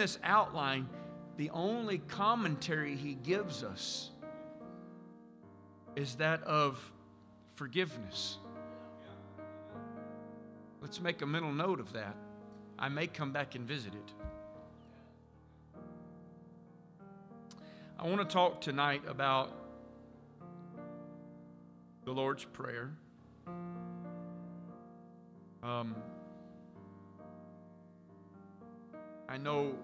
this outline, the only commentary he gives us is that of forgiveness. Let's make a mental note of that. I may come back and visit it. I want to talk tonight about the Lord's Prayer. Um, I know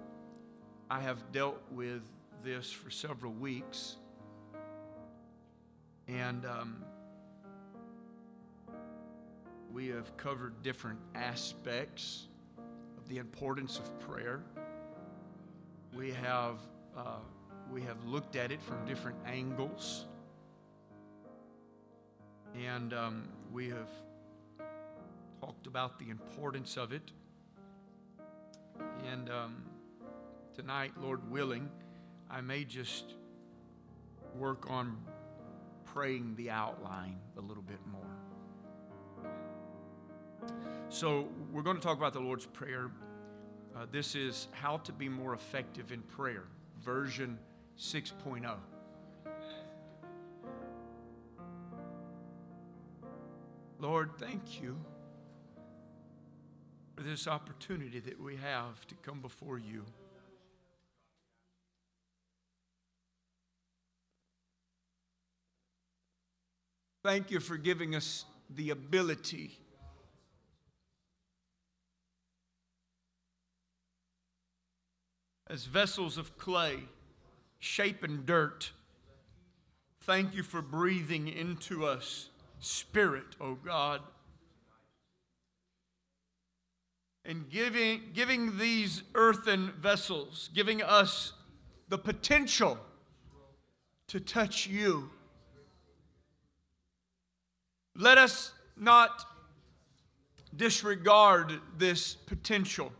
I have dealt with this for several weeks, and um, we have covered different aspects of the importance of prayer. We have uh, we have looked at it from different angles, and um, we have talked about the importance of it. And um, tonight, Lord willing, I may just work on praying the outline a little bit more. So, we're going to talk about the Lord's Prayer. Uh, this is how to be more effective in prayer, version 6.0. Lord, thank you for this opportunity that we have to come before you. Thank you for giving us the ability as vessels of clay, shapen dirt. Thank you for breathing into us spirit, O oh God. and giving, giving these earthen vessels, giving us the potential to touch you. Let us not disregard this potential.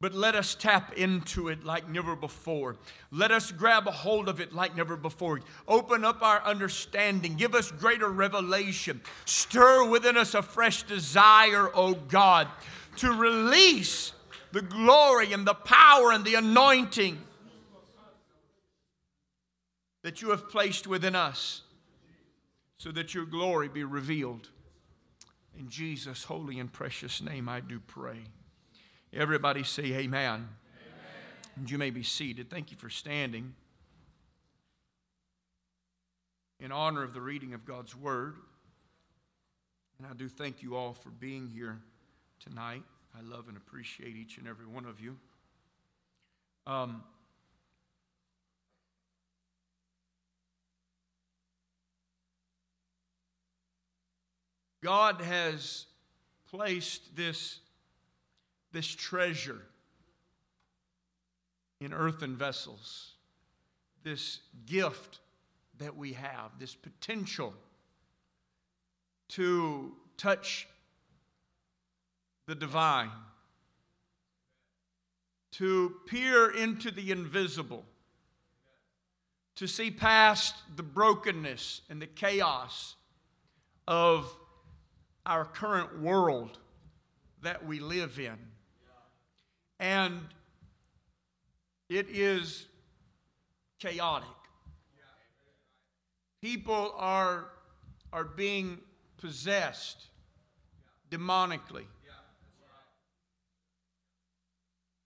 But let us tap into it like never before. Let us grab a hold of it like never before. Open up our understanding. Give us greater revelation. Stir within us a fresh desire, O oh God, to release the glory and the power and the anointing that you have placed within us so that your glory be revealed. In Jesus' holy and precious name, I do pray. Everybody say amen. amen. And you may be seated. Thank you for standing. In honor of the reading of God's Word, and I do thank you all for being here tonight. I love and appreciate each and every one of you. Um, God has placed this this treasure in earthen vessels, this gift that we have, this potential to touch the divine, to peer into the invisible, to see past the brokenness and the chaos of our current world that we live in. And it is chaotic. People are, are being possessed demonically.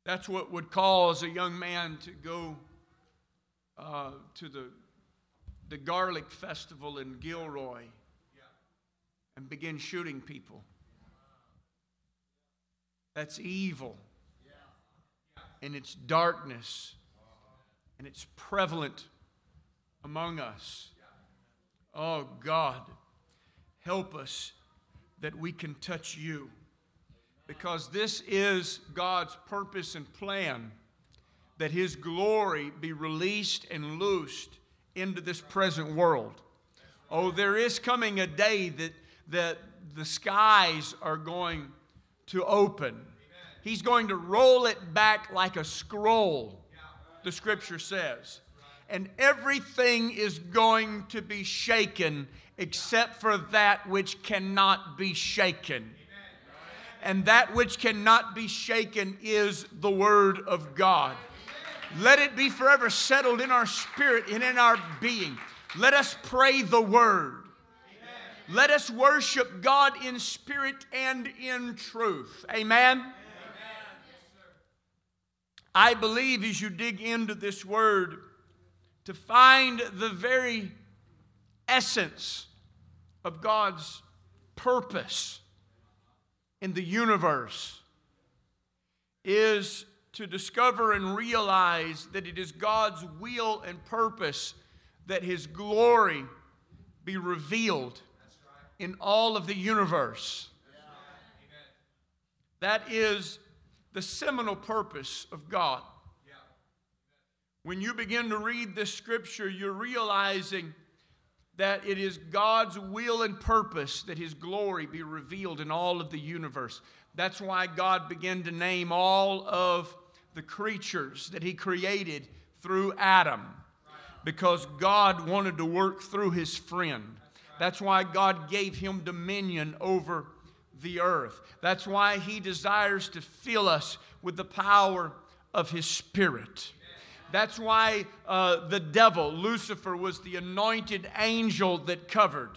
That's what would cause a young man to go uh, to the, the garlic festival in Gilroy and begin shooting people. That's evil and its darkness, and it's prevalent among us. Oh God, help us that we can touch you because this is God's purpose and plan that His glory be released and loosed into this present world. Oh, there is coming a day that, that the skies are going to open He's going to roll it back like a scroll, the scripture says. And everything is going to be shaken except for that which cannot be shaken. and that which cannot be shaken is the Word of God. Let it be forever settled in our spirit and in our being. Let us pray the Word. Let us worship God in spirit and in truth. Amen. Amen. I believe as you dig into this word to find the very essence of God's purpose in the universe is to discover and realize that it is God's will and purpose that His glory be revealed in all of the universe. That is the seminal purpose of God. When you begin to read this scripture, you're realizing that it is God's will and purpose that His glory be revealed in all of the universe. That's why God began to name all of the creatures that He created through Adam, because God wanted to work through His friend. That's why God gave him dominion over the earth. That's why he desires to fill us with the power of his spirit. That's why uh, the devil, Lucifer, was the anointed angel that covered.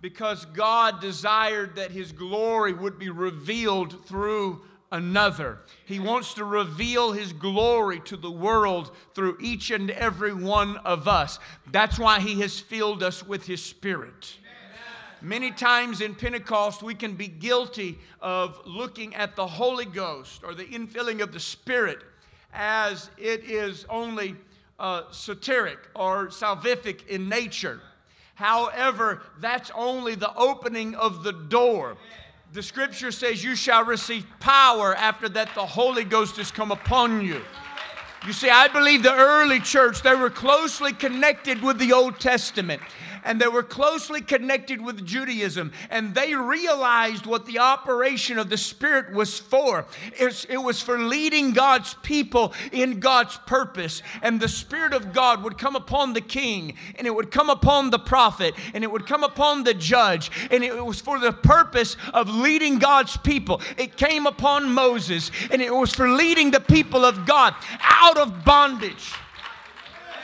Because God desired that his glory would be revealed through another. He wants to reveal His glory to the world through each and every one of us. That's why He has filled us with His Spirit. Many times in Pentecost, we can be guilty of looking at the Holy Ghost or the infilling of the Spirit as it is only uh, soteric or salvific in nature. However, that's only the opening of the door the scripture says, You shall receive power after that the Holy Ghost has come upon you. You see, I believe the early church, they were closely connected with the Old Testament and they were closely connected with Judaism, and they realized what the operation of the Spirit was for. It was for leading God's people in God's purpose, and the Spirit of God would come upon the king, and it would come upon the prophet, and it would come upon the judge, and it was for the purpose of leading God's people. It came upon Moses, and it was for leading the people of God out of bondage.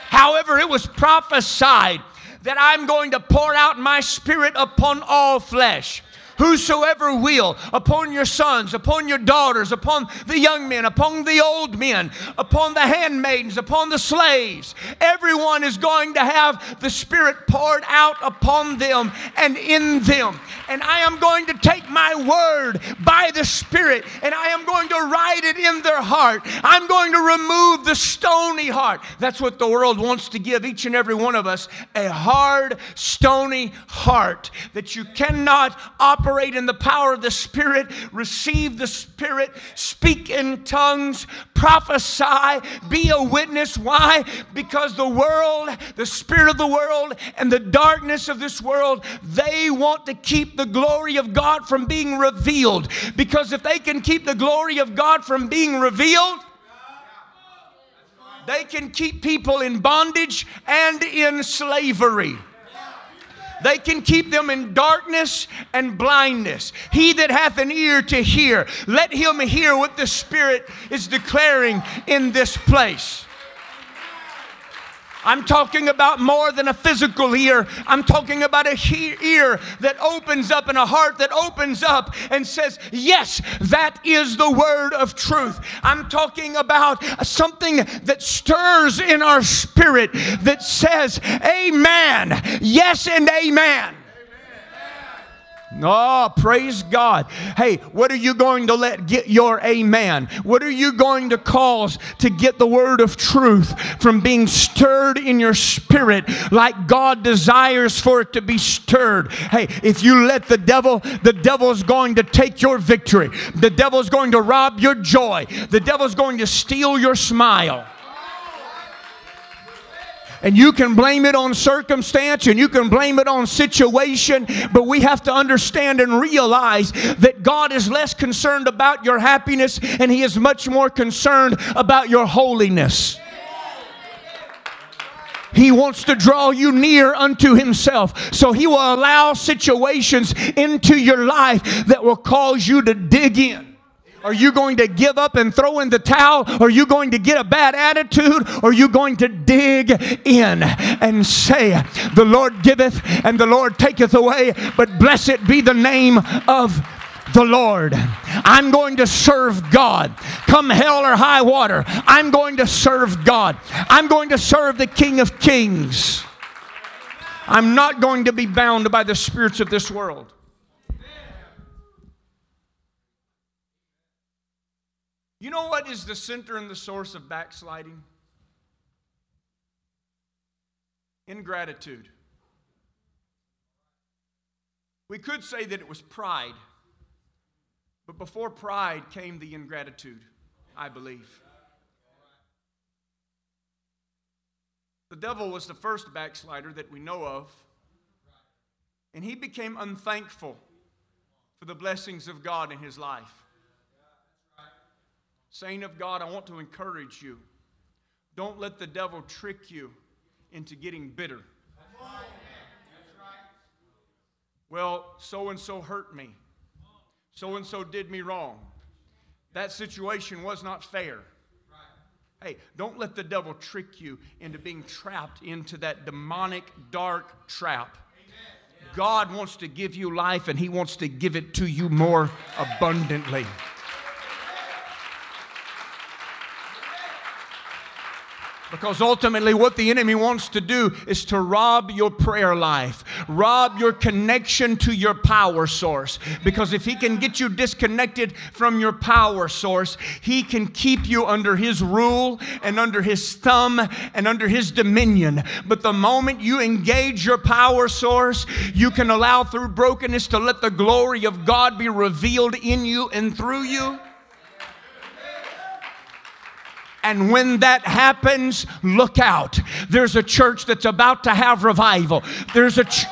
However, it was prophesied that I'm going to pour out my spirit upon all flesh whosoever will, upon your sons, upon your daughters, upon the young men, upon the old men, upon the handmaidens, upon the slaves. Everyone is going to have the Spirit poured out upon them and in them. And I am going to take my word by the Spirit and I am going to write it in their heart. I'm going to remove the stony heart. That's what the world wants to give each and every one of us a hard, stony heart that you cannot operate operate in the power of the Spirit, receive the Spirit, speak in tongues, prophesy, be a witness. Why? Because the world, the spirit of the world, and the darkness of this world, they want to keep the glory of God from being revealed. Because if they can keep the glory of God from being revealed, they can keep people in bondage and in slavery. They can keep them in darkness and blindness. He that hath an ear to hear, let him hear what the Spirit is declaring in this place. I'm talking about more than a physical ear. I'm talking about a he- ear that opens up and a heart that opens up and says, Yes, that is the word of truth. I'm talking about something that stirs in our spirit that says, Amen. Yes and amen. Oh, praise God. Hey, what are you going to let get your amen? What are you going to cause to get the word of truth from being stirred in your spirit like God desires for it to be stirred? Hey, if you let the devil, the devil is going to take your victory. The devil is going to rob your joy. The devil is going to steal your smile. And you can blame it on circumstance and you can blame it on situation, but we have to understand and realize that God is less concerned about your happiness and He is much more concerned about your holiness. He wants to draw you near unto Himself. So He will allow situations into your life that will cause you to dig in. Are you going to give up and throw in the towel? Are you going to get a bad attitude? Are you going to dig in and say, The Lord giveth and the Lord taketh away, but blessed be the name of the Lord. I'm going to serve God. Come hell or high water, I'm going to serve God. I'm going to serve the King of Kings. I'm not going to be bound by the spirits of this world. You know what is the center and the source of backsliding? Ingratitude. We could say that it was pride. But before pride came the ingratitude, I believe. The devil was the first backslider that we know of. And he became unthankful for the blessings of God in his life. Saint of God, I want to encourage you. Don't let the devil trick you into getting bitter. Well, so and so hurt me so and so did me wrong. That situation was not fair. Hey, don't let the devil trick you into being trapped into that demonic, dark trap. God wants to give you life and He wants to give it to you more abundantly. Because ultimately, what the enemy wants to do is to rob your prayer life, rob your connection to your power source. Because if he can get you disconnected from your power source, he can keep you under his rule and under his thumb and under his dominion. But the moment you engage your power source, you can allow through brokenness to let the glory of God be revealed in you and through you. And when that happens, look out. There's a church that's about to have revival. There's a ch-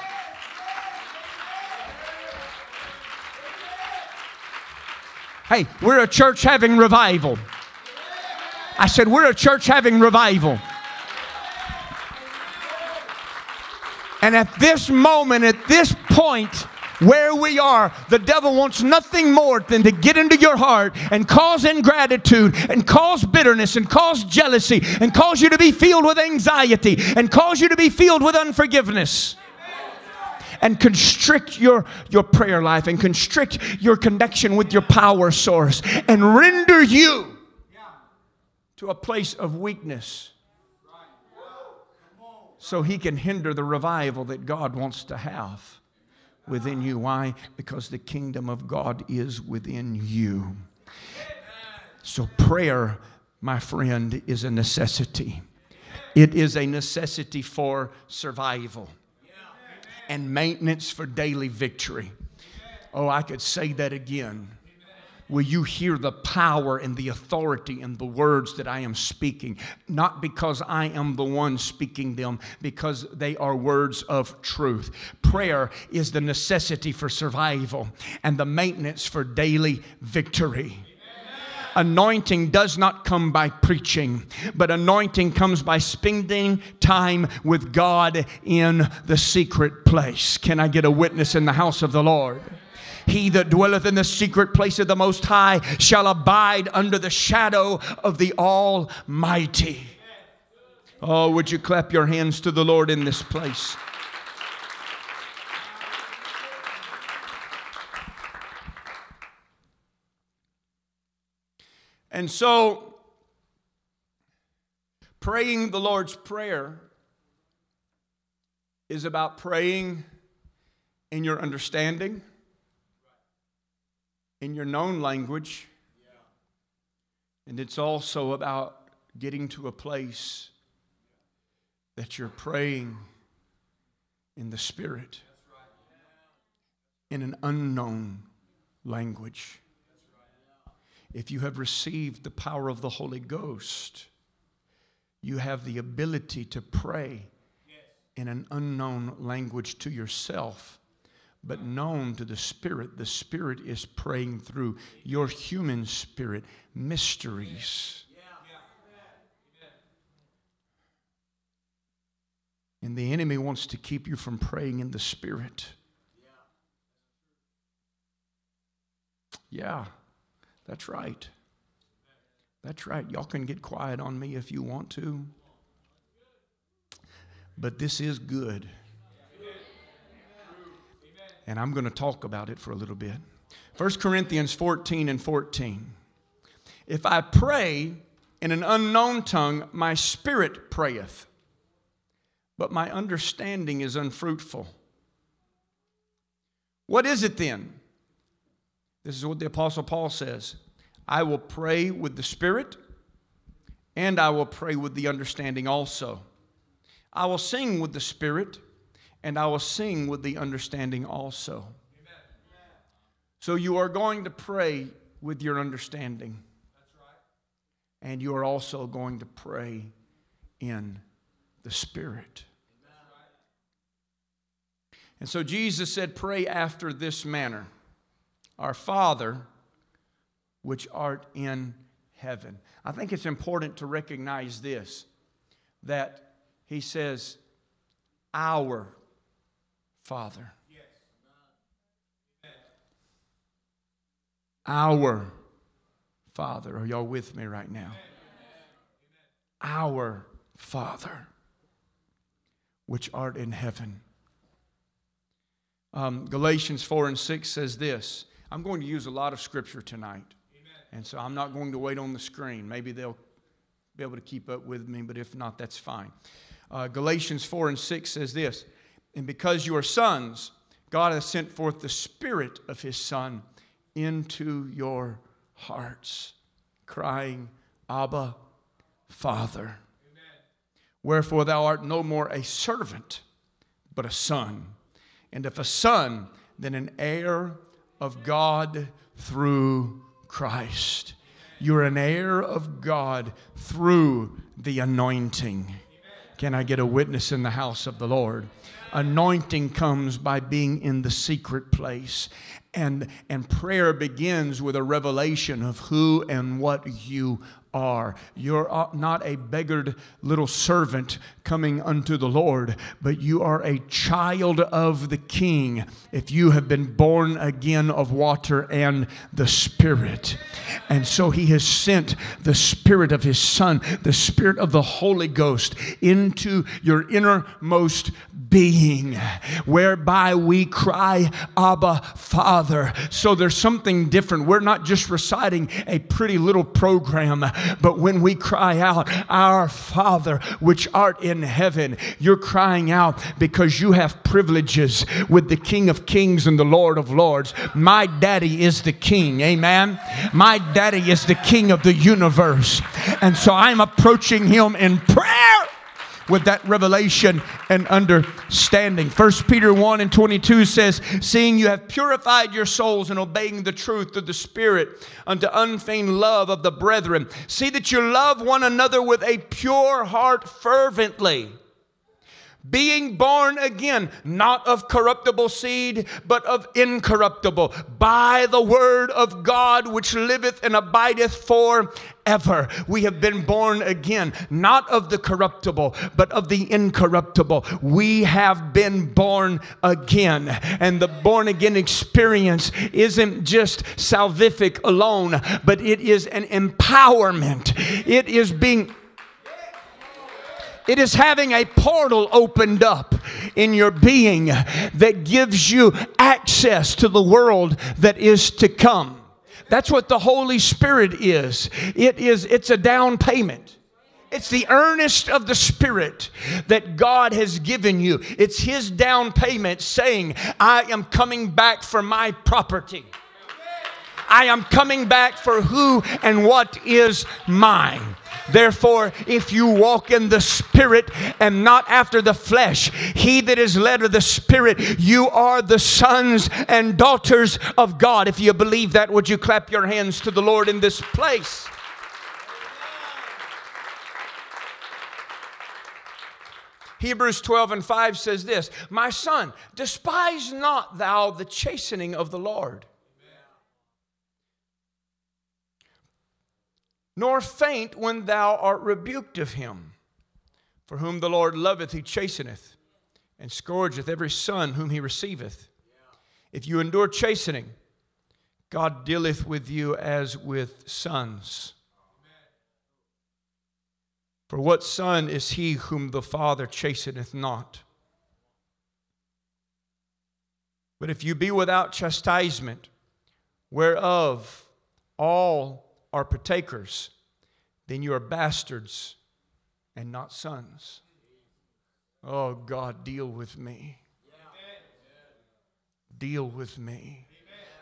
Hey, we're a church having revival. I said, We're a church having revival. And at this moment, at this point, where we are, the devil wants nothing more than to get into your heart and cause ingratitude and cause bitterness and cause jealousy and cause you to be filled with anxiety and cause you to be filled with unforgiveness and constrict your, your prayer life and constrict your connection with your power source and render you to a place of weakness so he can hinder the revival that God wants to have within you. Why? Because the kingdom of God is within you. So, prayer, my friend, is a necessity. It is a necessity for survival and maintenance for daily victory. Oh, I could say that again will you hear the power and the authority in the words that I am speaking? Not because I am the one speaking them, because they are words of truth. Prayer is the necessity for survival and the maintenance for daily victory. Anointing does not come by preaching, but anointing comes by spending time with God in the secret place. Can I get a witness in the house of the Lord? He that dwelleth in the secret place of the Most High shall abide under the shadow of the Almighty. Oh, would you clap your hands to the Lord in this place? And so, praying the Lord's Prayer is about praying in your understanding in your known language. And it's also about getting to a place that you're praying in the Spirit in an unknown language. If you have received the power of the Holy Ghost, you have the ability to pray in an unknown language to yourself but known to the Spirit. The Spirit is praying through your human spirit mysteries. And the enemy wants to keep you from praying in the Spirit. Yeah, that's right. That's right. Y'all can get quiet on me if you want to. But this is good. And I'm going to talk about it for a little bit. 1 Corinthians 14 and 14. If I pray in an unknown tongue, my spirit prayeth, but my understanding is unfruitful. What is it then? This is what the Apostle Paul says I will pray with the Spirit, and I will pray with the understanding also. I will sing with the Spirit, and I will sing with the understanding also. So you are going to pray with your understanding. And you are also going to pray in the Spirit. And so Jesus said, Pray after this manner Our Father, which art in heaven. I think it's important to recognize this that he says, Our Father. Our Father. Are y'all with me right now? Our Father, which art in heaven. Um, Galatians 4 and 6 says this. I'm going to use a lot of scripture tonight. And so I'm not going to wait on the screen. Maybe they'll be able to keep up with me, but if not, that's fine. Uh, Galatians 4 and 6 says this And because you are sons, God has sent forth the Spirit of His Son into your hearts, crying, Abba, Father. Amen. Wherefore thou art no more a servant, but a son. And if a son, then an heir of God through Christ. You're an heir of God through the anointing. Can I get a witness in the house of the Lord? Anointing comes by being in the secret place. And, and prayer begins with a revelation of who and what you are. You're not a beggared little servant coming unto the Lord, but you are a child of the King if you have been born again of water and the Spirit. And so He has sent the Spirit of His Son, the Spirit of the Holy Ghost, into your innermost being, whereby we cry, Abba, Father. So there's something different. We're not just reciting a pretty little program, but when we cry out, Our Father, which art in heaven, you're crying out because you have privileges with the King of Kings and the Lord of Lords. My daddy is the King, amen? My daddy is the King of the universe. And so I'm approaching him in prayer with that revelation and understanding. 1 Peter 1 and 22 says, Seeing you have purified your souls in obeying the truth of the Spirit unto unfeigned love of the brethren, see that you love one another with a pure heart fervently being born again, not of corruptible seed, but of incorruptible, by the word of God which liveth and abideth forever. We have been born again, not of the corruptible, but of the incorruptible. We have been born again. And the born again experience isn't just salvific alone, but it is an empowerment. It is being it is having a portal opened up in your being that gives you access to the world that is to come. That's what the Holy Spirit is. It is it's a down payment. It's the earnest of the Spirit that God has given you. It's His down payment saying, I am coming back for my property. I am coming back for who and what is mine. Therefore, if you walk in the Spirit and not after the flesh, he that is led of the Spirit, you are the sons and daughters of God. If you believe that, would you clap your hands to the Lord in this place? Hebrews 12 and 5 says this My son, despise not thou the chastening of the Lord nor faint when thou art rebuked of him. For whom the Lord loveth, he chasteneth, and scourgeth every son whom he receiveth. If you endure chastening, God dealeth with you as with sons. For what son is he whom the Father chasteneth not? But if you be without chastisement, whereof all are partakers, then you are bastards and not sons. Oh, God, deal with me. Deal with me.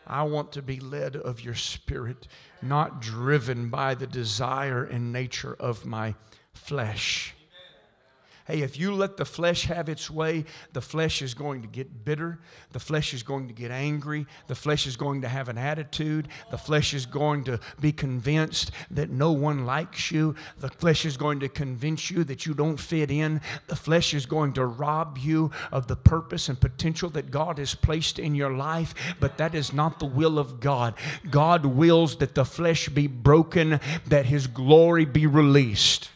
I want to be led of your spirit, not driven by the desire and nature of my flesh. Hey, if you let the flesh have its way, the flesh is going to get bitter. The flesh is going to get angry. The flesh is going to have an attitude. The flesh is going to be convinced that no one likes you. The flesh is going to convince you that you don't fit in. The flesh is going to rob you of the purpose and potential that God has placed in your life. But that is not the will of God. God wills that the flesh be broken, that His glory be released.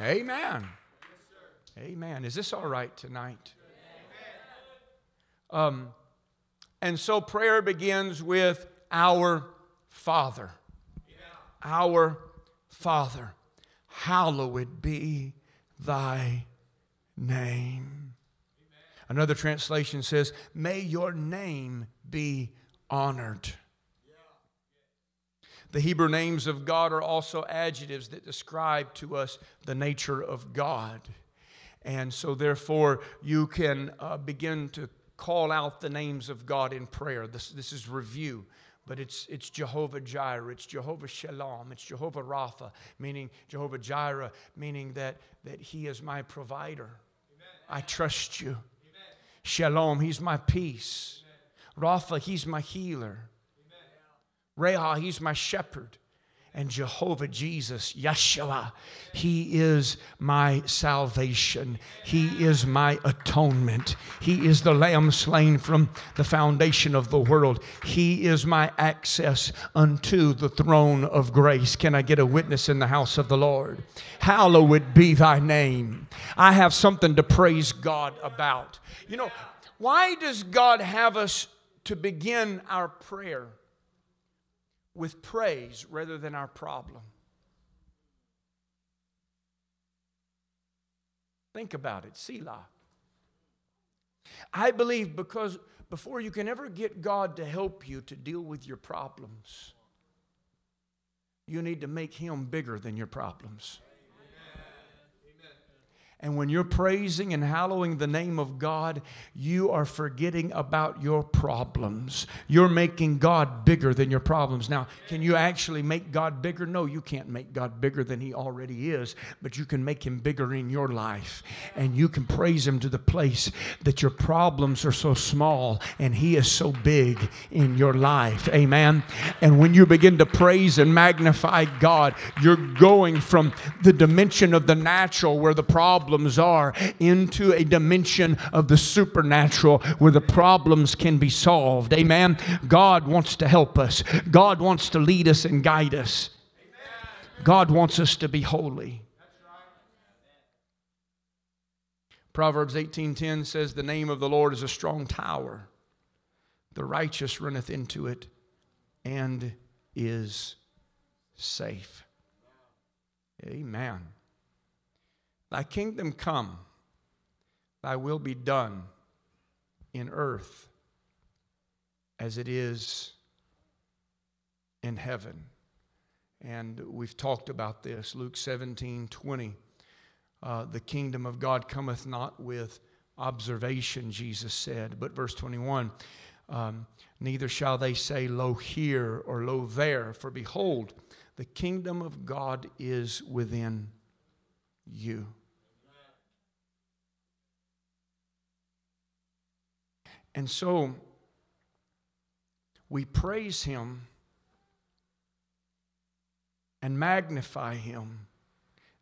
Amen. Amen. Is this all right tonight? Um, and so prayer begins with our Father. Our Father, hallowed be thy name. Another translation says, May your name be honored. The Hebrew names of God are also adjectives that describe to us the nature of God. And so, therefore, you can uh, begin to call out the names of God in prayer. This, this is review, but it's, it's Jehovah Jireh, it's Jehovah Shalom, it's Jehovah Rapha, meaning Jehovah Jireh, meaning that, that He is my provider. Amen. I trust you. Amen. Shalom, He's my peace. Amen. Rapha, He's my healer. Reha, he's my shepherd. And Jehovah Jesus, Yeshua, He is my salvation. He is my atonement. He is the lamb slain from the foundation of the world. He is my access unto the throne of grace. Can I get a witness in the house of the Lord? Hallowed be thy name. I have something to praise God about. You know, why does God have us to begin our prayer? With praise rather than our problem. Think about it, Selah. I believe because before you can ever get God to help you to deal with your problems, you need to make Him bigger than your problems. And when you're praising and hallowing the name of God, you are forgetting about your problems. You're making God bigger than your problems. Now, can you actually make God bigger? No, you can't make God bigger than He already is, but you can make Him bigger in your life. And you can praise Him to the place that your problems are so small and He is so big in your life. Amen. And when you begin to praise and magnify God, you're going from the dimension of the natural where the problem problems are into a dimension of the supernatural where the problems can be solved. Amen. God wants to help us, God wants to lead us and guide us. God wants us to be holy. Proverbs 18:10 says the name of the Lord is a strong tower. The righteous runneth into it and is safe. Amen. Thy kingdom come, thy will be done in earth as it is in heaven. And we've talked about this. Luke 17 20. Uh, the kingdom of God cometh not with observation, Jesus said. But verse 21 um, Neither shall they say, Lo here or lo there, for behold, the kingdom of God is within you. And so we praise him and magnify him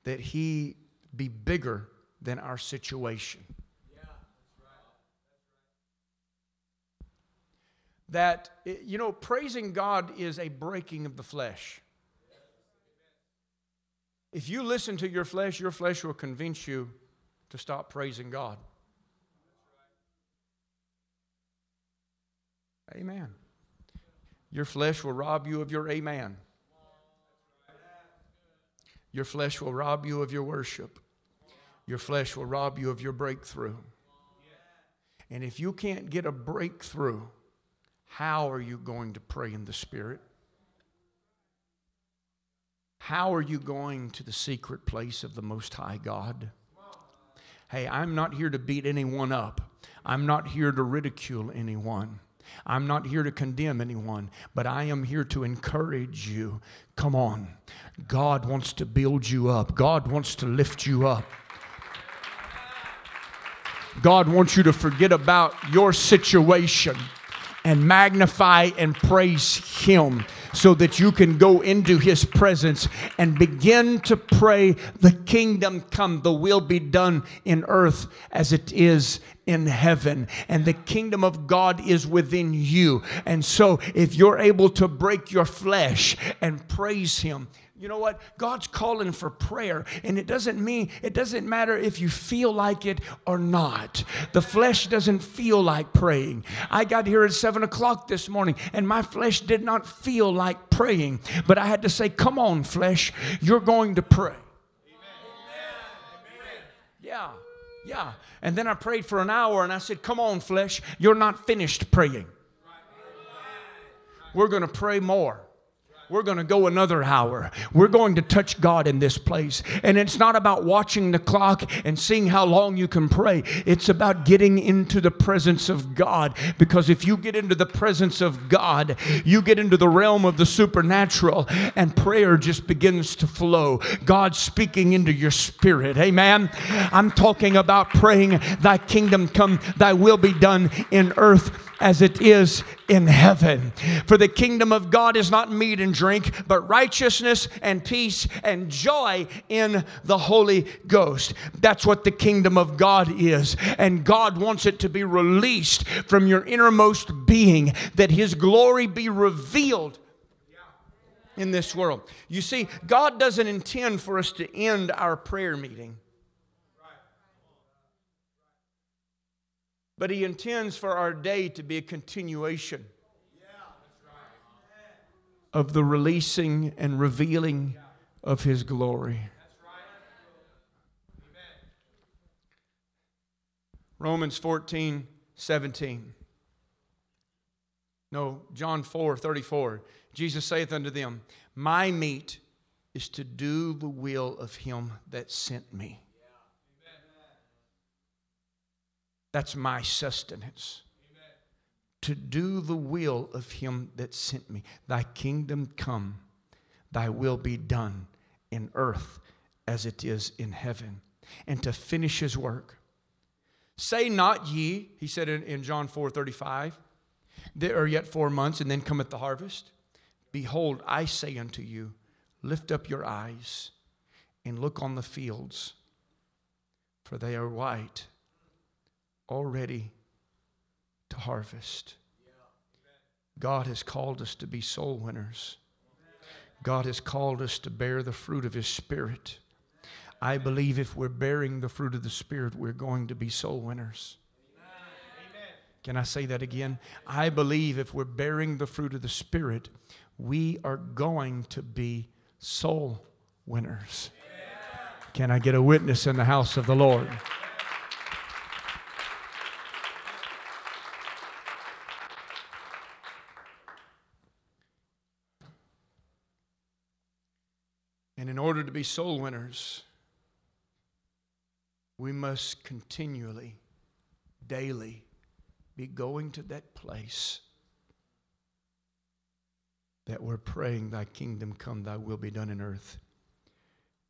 that he be bigger than our situation. That, you know, praising God is a breaking of the flesh. If you listen to your flesh, your flesh will convince you to stop praising God. Amen. Your flesh will rob you of your amen. Your flesh will rob you of your worship. Your flesh will rob you of your breakthrough. And if you can't get a breakthrough, how are you going to pray in the Spirit? How are you going to the secret place of the Most High God? Hey, I'm not here to beat anyone up. I'm not here to ridicule anyone. I'm not here to condemn anyone, but I am here to encourage you. Come on. God wants to build you up, God wants to lift you up. God wants you to forget about your situation and magnify and praise Him so that you can go into His presence and begin to pray, The kingdom come, the will be done in earth as it is in heaven. And the kingdom of God is within you. And so, if you're able to break your flesh and praise Him, you know what? God's calling for prayer, and it doesn't mean, it doesn't matter if you feel like it or not. The flesh doesn't feel like praying. I got here at seven o'clock this morning, and my flesh did not feel like praying, but I had to say, Come on, flesh, you're going to pray. Yeah, yeah. And then I prayed for an hour, and I said, Come on, flesh, you're not finished praying. We're going to pray more. We're going to go another hour. We're going to touch God in this place. And it's not about watching the clock and seeing how long you can pray. It's about getting into the presence of God. Because if you get into the presence of God, you get into the realm of the supernatural, and prayer just begins to flow. God speaking into your spirit. Amen. I'm talking about praying, Thy kingdom come, Thy will be done in earth as it is in heaven. For the kingdom of God is not meat and drink, but righteousness and peace and joy in the Holy Ghost. That's what the kingdom of God is. And God wants it to be released from your innermost being, that His glory be revealed in this world. You see, God doesn't intend for us to end our prayer meeting. But He intends for our day to be a continuation of the releasing and revealing of His glory. Romans 14, 17. No, John 4, 34. Jesus saith unto them, My meat is to do the will of him that sent me. That's my sustenance. Amen. To do the will of him that sent me. Thy kingdom come, thy will be done in earth as it is in heaven. And to finish his work. Say not ye, he said in, in John 4 35, there are yet four months, and then cometh the harvest. Behold, I say unto you, lift up your eyes and look on the fields, for they are white already to harvest. God has called us to be soul winners. God has called us to bear the fruit of His Spirit. I believe if we're bearing the fruit of the Spirit, we're going to be soul winners. Can I say that again? I believe if we're bearing the fruit of the Spirit, we are going to be soul winners. Can I get a witness in the house of the Lord? And in order to be soul winners, we must continually, daily, be going to that place that we're praying, Thy kingdom come, Thy will be done in earth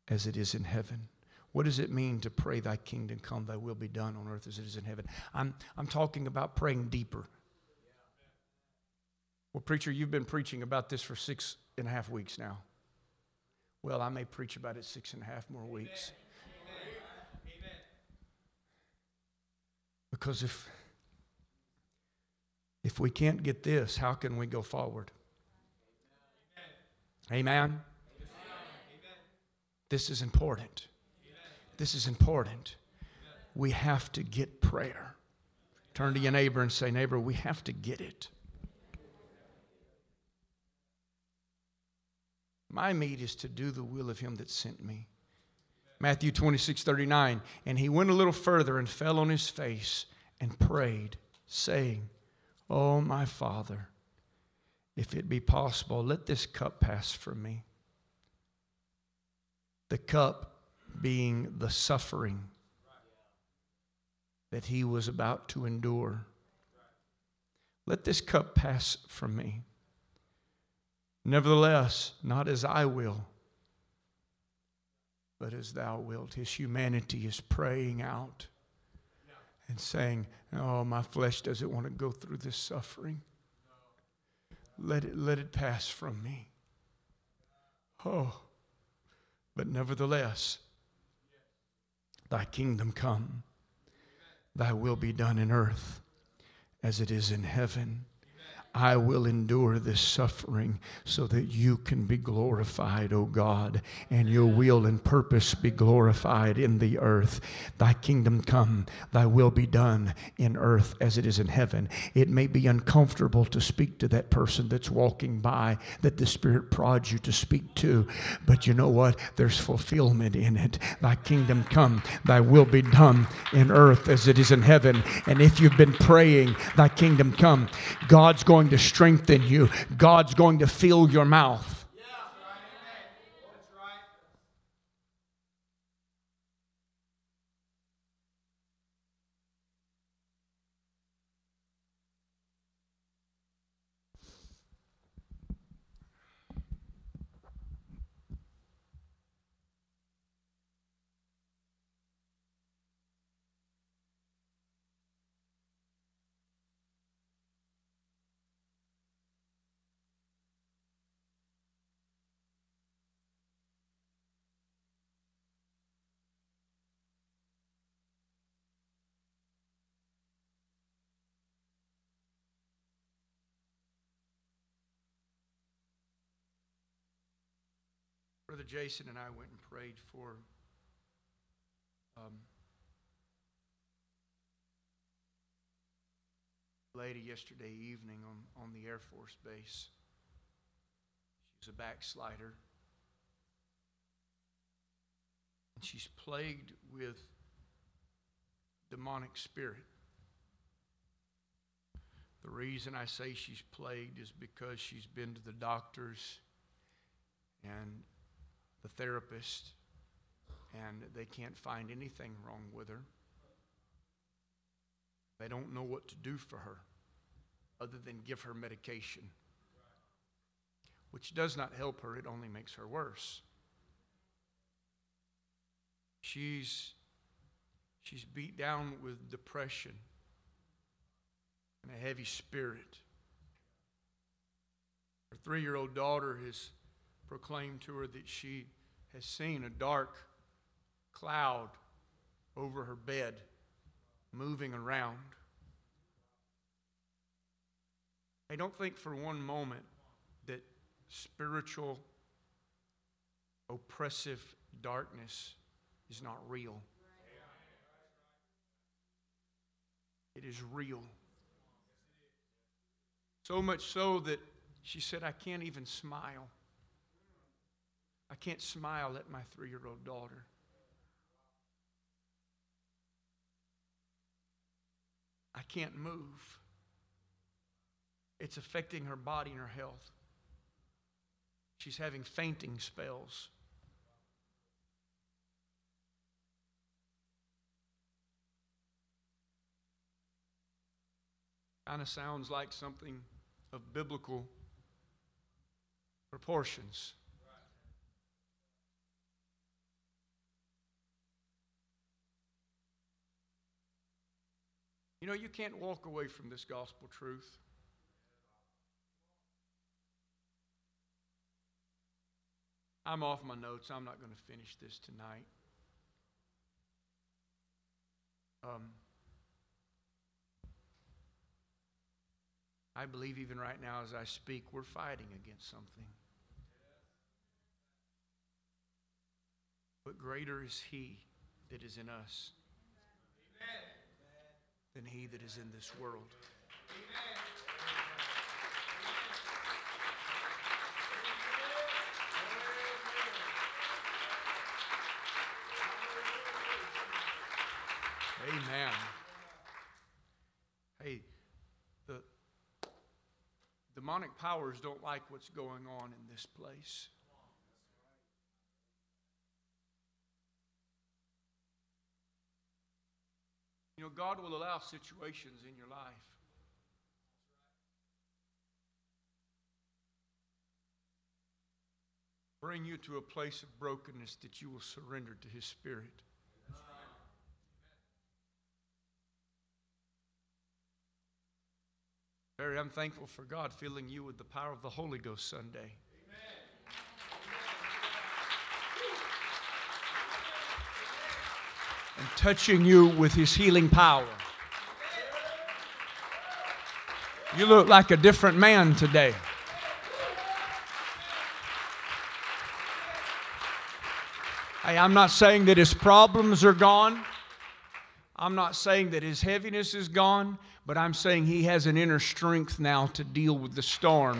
as it is in heaven. What does it mean to pray, Thy kingdom come, Thy will be done on earth as it is in heaven? I'm, I'm talking about praying deeper. Well, preacher, you've been preaching about this for six and a half weeks now. Well, I may preach about it six and a half more weeks. Because if if we can't get this, how can we go forward? Amen. Amen. This is important. This is important. We have to get prayer. Turn to your neighbor and say, Neighbor, we have to get it. My meat is to do the will of him that sent me. Matthew 26, 39. And he went a little further and fell on his face and prayed, saying, Oh, my Father, if it be possible, let this cup pass from me. The cup being the suffering that he was about to endure. Let this cup pass from me. Nevertheless, not as I will, but as thou wilt. His humanity is praying out and saying, Oh, my flesh doesn't want to go through this suffering. Let it, let it pass from me. Oh, but nevertheless, thy kingdom come, thy will be done in earth as it is in heaven. I will endure this suffering so that you can be glorified, O God, and your will and purpose be glorified in the earth. Thy kingdom come, thy will be done in earth as it is in heaven. It may be uncomfortable to speak to that person that's walking by that the Spirit prods you to speak to, but you know what? There's fulfillment in it. Thy kingdom come, thy will be done in earth as it is in heaven. And if you've been praying, thy kingdom come, God's going going to strengthen you, God's going to fill your mouth. Brother Jason and I went and prayed for um, a lady yesterday evening on, on the Air Force Base. She's a backslider. And she's plagued with demonic spirit. The reason I say she's plagued is because she's been to the doctors and the therapist, and they can't find anything wrong with her. They don't know what to do for her other than give her medication, which does not help her, it only makes her worse. She's, she's beat down with depression and a heavy spirit. Her three year old daughter has proclaimed to her that she has seen a dark cloud over her bed moving around. I don't think for one moment that spiritual, oppressive darkness is not real. It is real. So much so that she said, I can't even smile. I can't smile at my three year old daughter. I can't move. It's affecting her body and her health. She's having fainting spells. Kind of sounds like something of biblical proportions. You know, you can't walk away from this gospel truth. I'm off my notes. I'm not going to finish this tonight. Um, I believe even right now as I speak, we're fighting against something. But greater is He that is in us than He that is in this world. Amen. Hey, the demonic powers don't like what's going on in this place. Know, God will allow situations in your life. Bring you to a place of brokenness that you will surrender to His Spirit. Barry, I'm thankful for God filling you with the power of the Holy Ghost Sunday. Touching you with his healing power. You look like a different man today. Hey, I'm not saying that his problems are gone. I'm not saying that his heaviness is gone, but I'm saying he has an inner strength now to deal with the storm.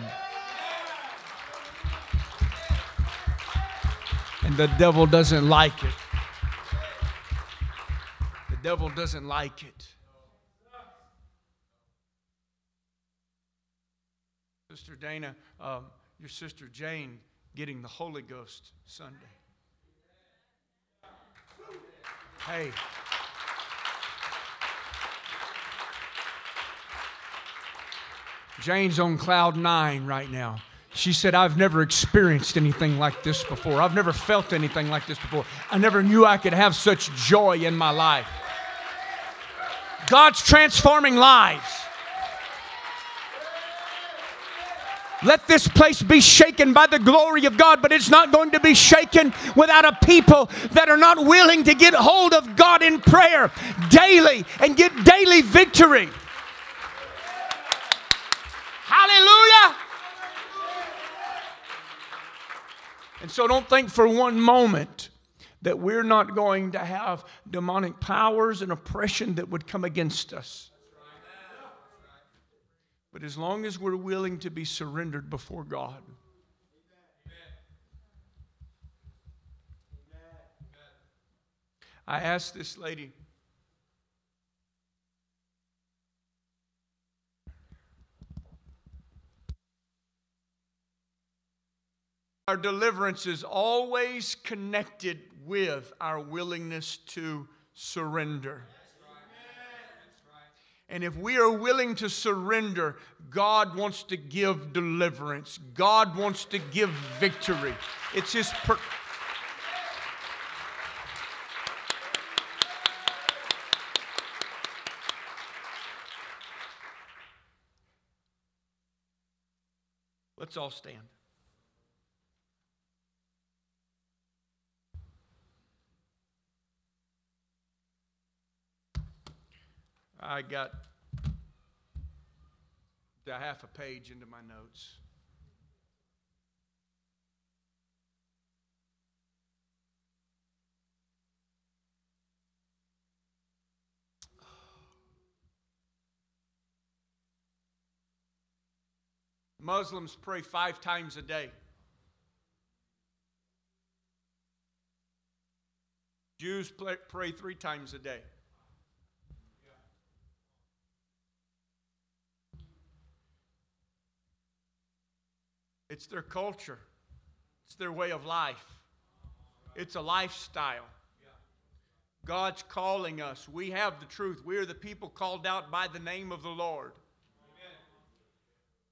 And the devil doesn't like it. Devil doesn't like it. Sister Dana, um, your sister Jane getting the Holy Ghost Sunday. Hey. Jane's on cloud nine right now. She said, I've never experienced anything like this before. I've never felt anything like this before. I never knew I could have such joy in my life. God's transforming lives. Let this place be shaken by the glory of God, but it's not going to be shaken without a people that are not willing to get hold of God in prayer daily and get daily victory. Hallelujah. And so don't think for one moment that we're not going to have demonic powers and oppression that would come against us. But as long as we're willing to be surrendered before God, I asked this lady, Our deliverance is always connected with our willingness to surrender. And if we are willing to surrender, God wants to give deliverance. God wants to give victory. It's His. Per- Let's all stand. I got half a page into my notes. Muslims pray five times a day. Jews pray three times a day. It's their culture, it's their way of life, it's a lifestyle. God's calling us. We have the truth. We are the people called out by the name of the Lord.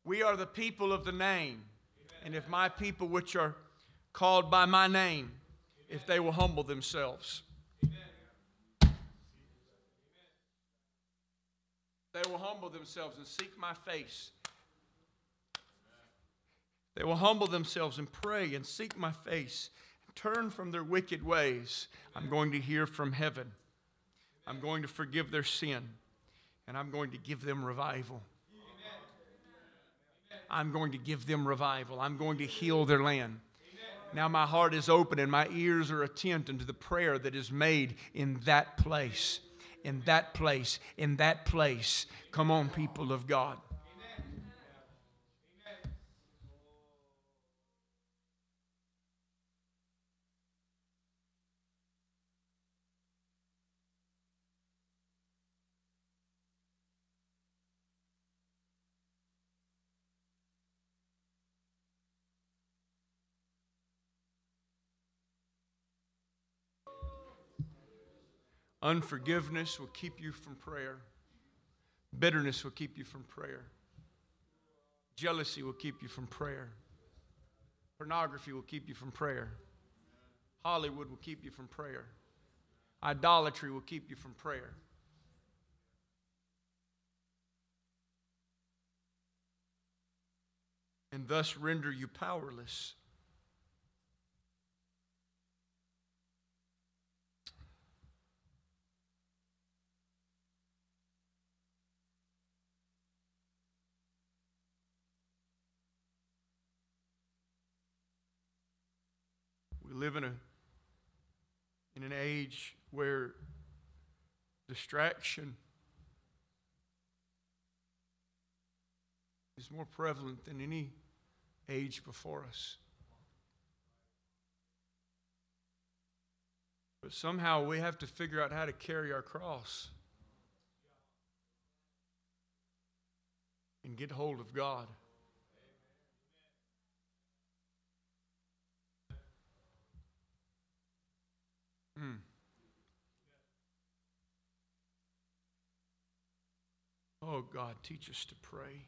We are the people of the name. And if my people, which are called by my name, if they will humble themselves, they will humble themselves and seek my face they will humble themselves and pray and seek my face, and turn from their wicked ways. I'm going to hear from heaven. I'm going to forgive their sin, and I'm going to give them revival. I'm going to give them revival. I'm going to heal their land. Now my heart is open and my ears are attent unto the prayer that is made in that place. In that place. In that place. Come on, people of God. Unforgiveness will keep you from prayer. Bitterness will keep you from prayer. Jealousy will keep you from prayer. Pornography will keep you from prayer. Hollywood will keep you from prayer. Idolatry will keep you from prayer. And thus render you powerless. We live in a in an age where distraction is more prevalent than any age before us. But somehow we have to figure out how to carry our cross and get hold of God. Mm. Oh, God, teach us to pray.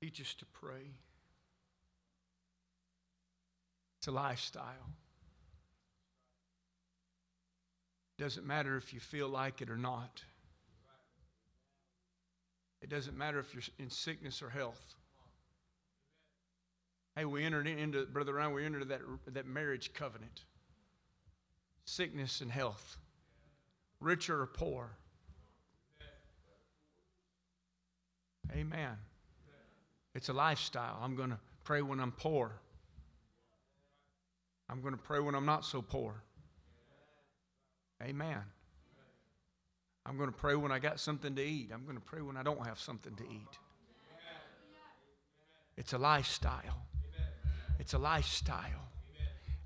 Teach us to pray. It's a lifestyle. It doesn't matter if you feel like it or not. It doesn't matter if you're in sickness or health. Hey, we entered into, Brother Ryan, we entered that, that marriage covenant. Sickness and health, richer or poor. Amen. It's a lifestyle. I'm going to pray when I'm poor. I'm going to pray when I'm not so poor. Amen. I'm going to pray when I got something to eat. I'm going to pray when I don't have something to eat. It's a lifestyle. It's a lifestyle.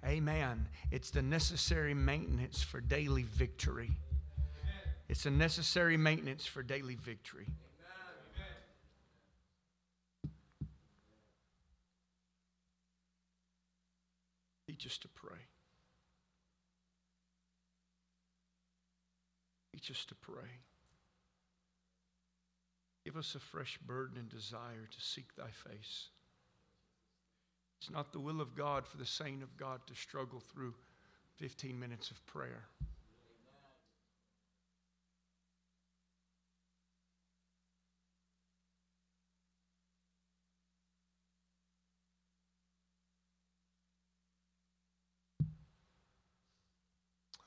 Amen. It's the necessary maintenance for daily victory. It's a necessary maintenance for daily victory. Teach us to pray. Teach us to pray. Give us a fresh burden and desire to seek thy face. It's not the will of God for the saint of God to struggle through 15 minutes of prayer.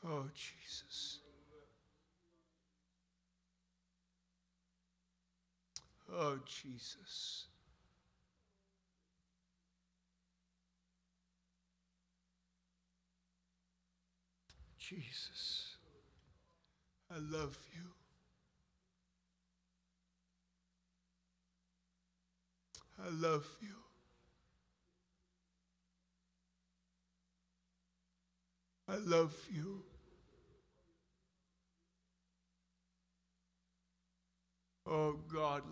Oh, Jesus. Oh, Jesus. Jesus, I love you. I love you. I love you. Oh God.